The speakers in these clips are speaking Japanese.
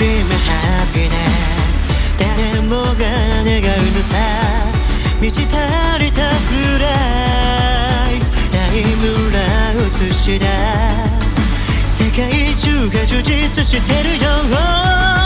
しめハッピネス。誰もが願うのさ満ち足りたくライフタイムラ映し出す。世界中が充実してるよ。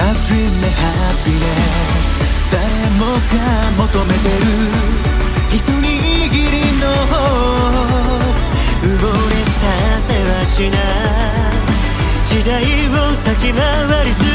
Happiness 誰もが求めてる。一握りの埋もれさせはしない。時代を先回りする。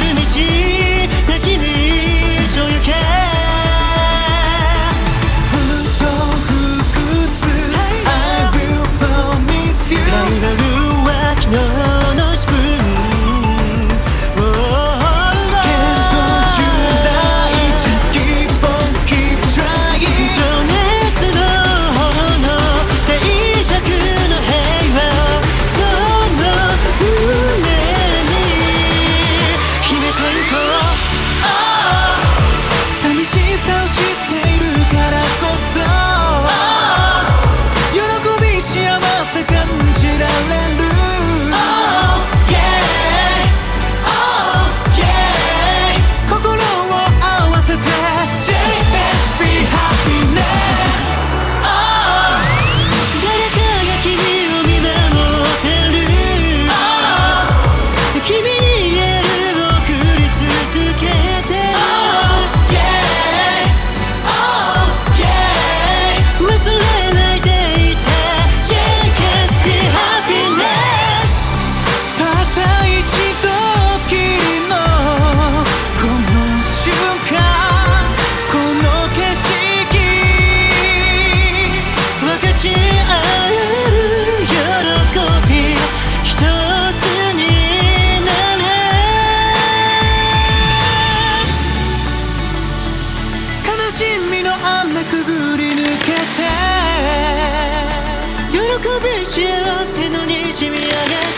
yeah, yeah.